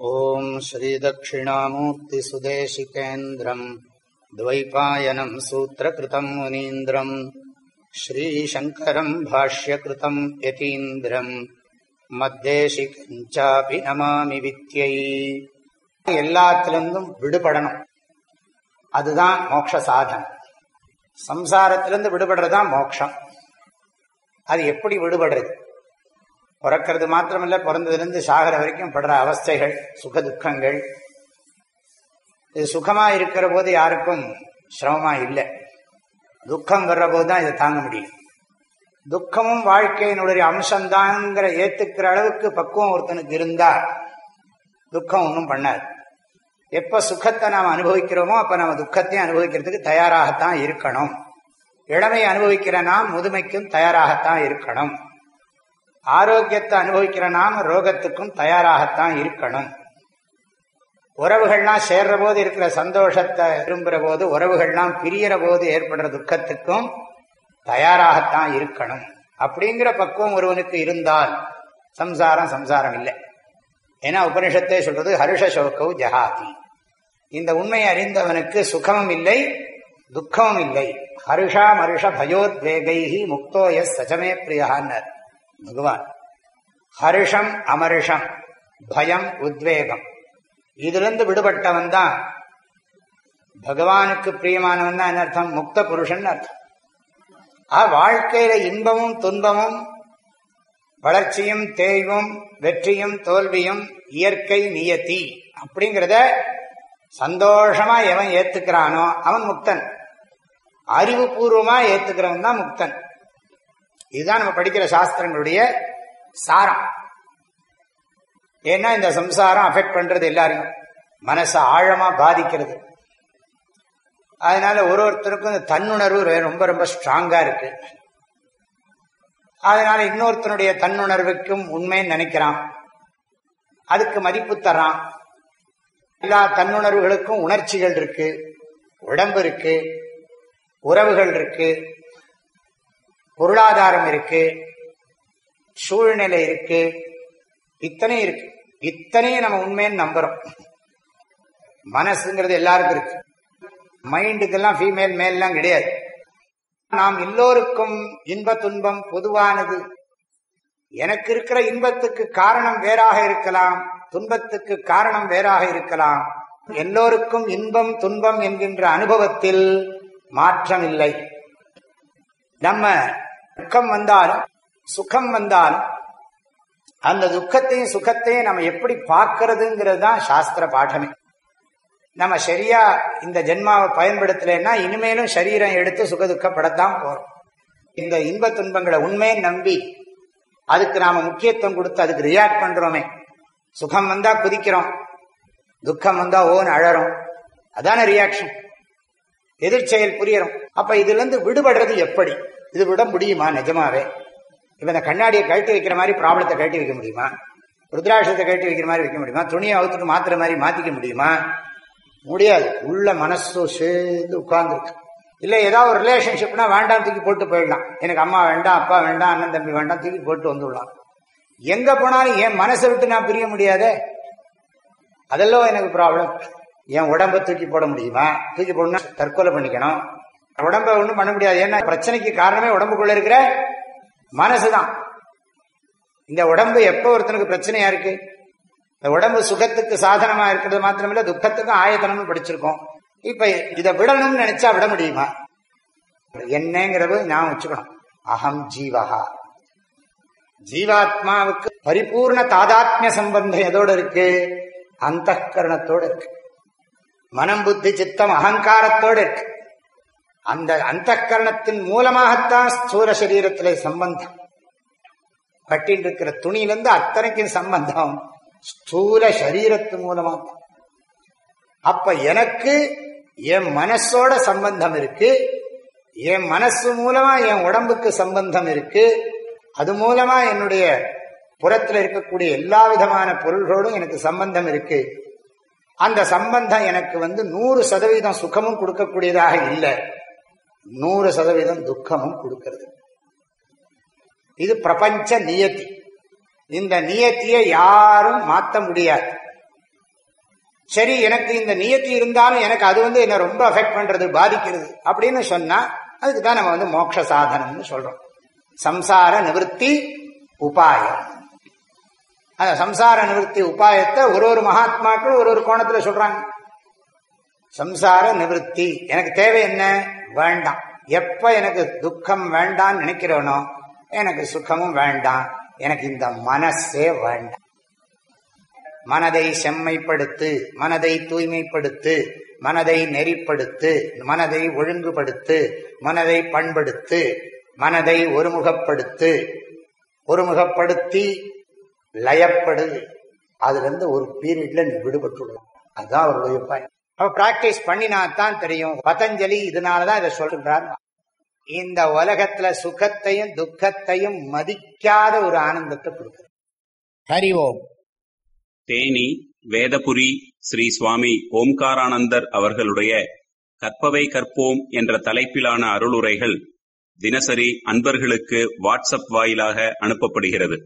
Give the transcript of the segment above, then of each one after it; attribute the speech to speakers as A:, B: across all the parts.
A: ॐ श्रीदक्षिणामूर्तिसुदेशिकेन्द्रम् द्वैपायनम् सूत्रकृतम् मुनीन्द्रम् श्रीशङ्करम् भाष्यकृतम् यतीन्द्रम् மத்தேசிகஞ்சாபி நமாமி வித்யை எல்லாத்திலிருந்தும் விடுபடணும் அதுதான் மோட்ச சாதனம் சம்சாரத்திலிருந்து விடுபடுறதுதான் மோட்சம் அது எப்படி விடுபடுறது பிறக்கிறது மாத்திரமல்ல பிறந்ததுலேருந்து சாகர வரைக்கும் படுற அவஸ்தைகள் சுக துக்கங்கள். இது சுகமாக இருக்கிற போது யாருக்கும் சிரமமா இல்லை. துக்கம் வர்ற போது தான் இதை தாங்க முடியும். துக்கமும் வாழ்க்கையினுடைய அம்சம்தாங்கிற ஏத்துக்கிற அளவுக்கு பக்குவம் ஒருத்தனுக்கு இருந்தா துக்கம் ஒன்றும் பண்ணாது. எப்ப சுகத்தை நாம் அனுபவிக்கிறோமோ அப்ப நம்ம துக்கத்தையும் அனுபவிக்கிறதுக்கு தயாராகத்தான் இருக்கணும். இளமை அனுபவிக்கிற நாம் முதுமைக்கும் தயாராகத்தான் இருக்கணும். ஆரோக்கியத்தை அனுபவிக்கிற நாம் ரோகத்துக்கும் தயாராகத்தான் இருக்கணும். உறவுகள்லாம் சேர்ற போது இருக்கிற சந்தோஷத்தை விரும்புகிற போது உறவுகள்லாம் பிரியற போது ஏற்படுற துக்கத்துக்கும் தயாராகத்தான் இருக்கணும். அப்படிங்கிற பக்குவம் ஒருவனுக்கு இருந்தால் சம்சாரம் சம்சாரம் இல்லை. ஏன்னா உபனிஷத்தை சொல்றது ஹருஷ சோகவு ஜஹாதி. இந்த உண்மையை அறிந்தவனுக்கு சுகமும் இல்லை துக்கமும் இல்லை. ஹருஷா மருஷ பயோத்வேகை முக்தோ எஸ் சஜமே பிரியான்னர். பகவான். ஹர்ஷம் அமர்ஷம் பயம் உத்வேகம். இதிலிருந்து விடுபட்டவன் தான். பகவானுக்கு பிரியமானவன் தான் என்ன அர்த்தம்? முக்த புருஷன் அர்த்தம். ஆ வாழ்க்கையில இன்பமும் துன்பமும் வளர்ச்சியும் தேய்வும் வெற்றியும் தோல்வியும் இயற்கை நியத்தி அப்படிங்கிறத சந்தோஷமா எவன் ஏத்துக்கிறானோ அவன் முக்தன். அறிவுபூர்வமா ஏத்துக்கிறவன் தான் முக்தன். இதுதான் நம்ம படிக்கிற சாஸ்திரங்களுடைய சாரம். ஏன்னா இந்த சம்சாரம் அஃபெக்ட் பண்றது எல்லாரையும். மனசை ஆழமா பாதிக்கிறது. அதனால ஒரு ஒருத்தருக்கும் இந்த தன்னுணர்வு ரொம்ப ரொம்ப ஸ்ட்ராங்கா இருக்கு. அதனால இன்னொருத்தனுடைய தன்னுணர்வுக்கும் உண்மைன்னு நினைக்கிறான். அதுக்கு மதிப்பு தர்றான். எல்லா தன்னுணர்வுகளுக்கும் உணர்ச்சிகள் இருக்கு. உடம்பு இருக்கு. உறவுகள் இருக்கு. பொருளாதாரம் இருக்கு சூழ்நிலை இருக்கு இத்தனை இருக்கு. இத்தனையும் நம்ம உண்மைன்னு நம்புறோம். மனசுங்கிறது எல்லாருக்கும் இருக்கு. மைண்டுக்கெல்லாம் ஃபீமேல் மேல்லாம் கிடையாது. நாம் எல்லோருக்கும் இன்ப துன்பம் பொதுவானது. எனக்கு இருக்கிற இன்பத்துக்கு காரணம் வேறாக இருக்கலாம் துன்பத்துக்கு காரணம் வேறாக இருக்கலாம். எல்லோருக்கும் இன்பம் துன்பம் என்கின்ற அனுபவத்தில் மாற்றம் இல்லை. நம்ம துக்கம் வந்தாலும் சுகம் வந்தாலும் அந்த துக்கத்தையும் சுகத்தையும் நம்ம எப்படி பார்க்கறதுங்கிறது தான் சாஸ்திர பாடமே. நம்ம சரியா இந்த ஜென்மாவை பயன்படுத்தலைன்னா இனிமேலும் சரீரம் எடுத்து சுகதுக்கப்படத்தான் போறோம். இந்த இன்ப துன்பங்களை உண்மையை நம்பி அதுக்கு நாம முக்கியத்துவம் கொடுத்து அதுக்கு ரியாக்ட் பண்றோமே. சுகம் வந்தா குதிக்கிறோம் துக்கம் வந்தா ஓன் அழறோம். அதான ரியாக்ஷன் எதிர்ச்செயல் புரியறோம். அப்ப இதுல இருந்து விடுபடுறது எப்படி? இது விட முடியுமா நிஜமாவே? இப்ப இந்த கண்ணாடியை கழட்டி வைக்கிற மாதிரி ப்ராப்ளத்தை கழட்டி வைக்க முடியுமா? ருத்ராட்சத்தை கழட்டி வைக்கிற மாதிரி வைக்க முடியுமா? துணியை அவுத்துட்டு மாத்துற மாதிரி மாத்திக்க முடியுமா? முடியாது. உள்ள மனசு சேர்ந்து உட்கார்ந்துருக்கு. இல்ல ஏதாவது ஒரு ரிலேஷன்ஷிப்னா வேண்டாம் தூக்கி போட்டு போயிடலாம். எனக்கு அம்மா வேண்டாம் அப்பா வேண்டாம் அண்ணன் தம்பி வேண்டாம் தூக்கி போட்டு வந்துடலாம். எங்க போனாலும் என் மனசை விட்டு நான் பிரிய முடியாதே? அதெல்லாம் எனக்கு ப்ராப்ளம் என் உடம்ப தூக்கி போட முடியுமா? தூக்கி போடணும் தற்கொலை பண்ணிக்கணும். உடம்ப ஒன்றும் பண்ண முடியாது. ஏன்னா பிரச்சனைக்கு காரணமே உடம்புக்குள்ள இருக்கிற மனசுதான். இந்த உடம்பு எப்ப ஒருத்தனுக்கு பிரச்சனையா இருக்கு? இந்த உடம்பு சுகத்துக்கு சாதனமா இருக்கிறது மாத்திரமில்ல துக்கத்துக்கும் ஆயத்தனம்னு படிச்சிருக்கோம். இப்ப இதை விடணும்னு நினைச்சா விட முடியுமா? என்னங்கிறது நான் வச்சுக்கணும். அகம் ஜீவகா ஜீவாத்மாவுக்கு பரிபூர்ண தாதாத்மிய சம்பந்தம் எதோடு இருக்கு? அந்த கரணத்தோடு இருக்கு. மனம் புத்தி சித்தம் அகங்காரத்தோடு இருக்கு. அந்த அந்த கரணத்தின் மூலமாகத்தான் ஸ்தூல சரீரத்திலே சம்பந்தம். பட்டின் இருக்கிற துணியிலிருந்து அத்தனைக்கும் சம்பந்தம் ஸ்தூல சரீரத்து மூலமா அப்ப எனக்கு என் மனசோட சம்பந்தம் இருக்கு என் மனசு மூலமா என் உடம்புக்கு சம்பந்தம் இருக்கு அது மூலமா என்னுடைய புறத்தில் இருக்கக்கூடிய எல்லா விதமான பொருள்களோடும் எனக்கு சம்பந்தம் இருக்கு. அந்த சம்பந்தம் எனக்கு வந்து நூறு சதவீதம் சுகமும் கொடுக்கக்கூடியதாக இல்லை. நூறு சதவீதம் துக்கமும் கொடுக்கறது. இது பிரபஞ்ச நியத்தி. இந்த நியத்தியை யாரும் மாற்ற முடியாது. சரி எனக்கு இந்த நியத்தி இருந்தாலும் எனக்கு அது வந்து என்ன ரொம்ப அஃபெக்ட் பண்றது பாதிக்கிறது அப்படின்னு சொன்னா அதுக்கு தான் நம்ம வந்து மோட்ச சாதனம்னு சொல்றோம். சம்சார நிவர்த்தி உபாயம். அந்த சம்சார நிவர்த்தி உபாயத்தை ஒரு ஒரு மகாத்மாக்கள் ஒரு ஒரு கோணத்துல சொல்றாங்க. சம்சார நிவர்த்தி. எனக்கு தேவை என்ன? வேண்டாம். எப்ப எனக்கு துக்கம் வேண்டாம்னு நினைக்கிறேனோ எனக்கு சுகமும் வேண்டாம். எனக்கு இந்த மனசே வேண்டாம். மனதை செம்மைப்படுத்து மனதை தூய்மைப்படுத்து மனதை நெறிப்படுத்து மனதை ஒழுங்குபடுத்து மனதை பண்படுத்து மனதை ஒருமுகப்படுத்து. ஒருமுகப்படுத்தி லயப்படு. அதுல இருந்து ஒரு பீரியட்ல நீ விடுபட்டுள்ளலாம் அதுதான் அவருடைய பயன். அப்ப பிராக்டிஸ் பண்ணினா தான் தெரியும். பதஞ்சலி இதனாலதான் இதை சொல்றார் இந்த உலகத்துல சுகத்தையும் துக்கத்தையும் மதிக்காத ஒரு ஆனந்தத்தை கொடுக்குறது ஹரி ஓம்.
B: தேனி வேதபுரி ஸ்ரீ சுவாமி ஓம்காரானந்தர் அவர்களுடைய கற்பவை கற்போம் என்ற தலைப்பிலான அருளுரைகள் தினசரி அன்பர்களுக்கு வாட்ஸ்அப் வாயிலாக அனுப்பப்படுகிறது.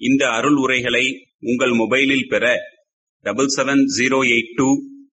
B: இந்த அருள் உரைகளை உங்கள் மொபைலில் பெற double seven zero eight two